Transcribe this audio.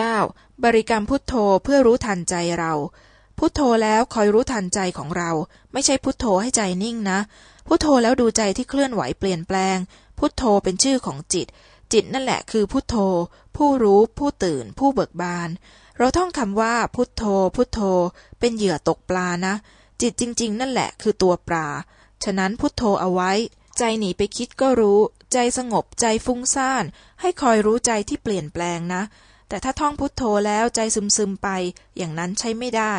9. บริกรรมพุทโธเพื่อรู้ทันใจเรา พุทโธแล้วคอยรู้ทันใจของเรา ไม่ใช่พุทโธให้ใจนิ่งนะ พุทโธแล้วดูใจที่เคลื่อนไหวเปลี่ยนแปลง พุทโธเป็นชื่อของจิต จิตนั่นแหละคือพุทโธ ผู้รู้ ผู้ตื่น ผู้เบิกบาน เราท่องคำว่าพุทโธ พุทโธ เป็นเหยื่อตกปลานะ จิตจริง ๆ นั่นแหละคือตัวปลา ฉะนั้นพุทโธเอาไว้ ใจหนีไปคิดก็รู้ ใจสงบใจฟุ้งซ่าน ให้คอยรู้ใจที่เปลี่ยนแปลงนะ แต่ถ้าท่องพุทโธแล้วใจซึมๆไปอย่างนั้นใช้ไม่ได้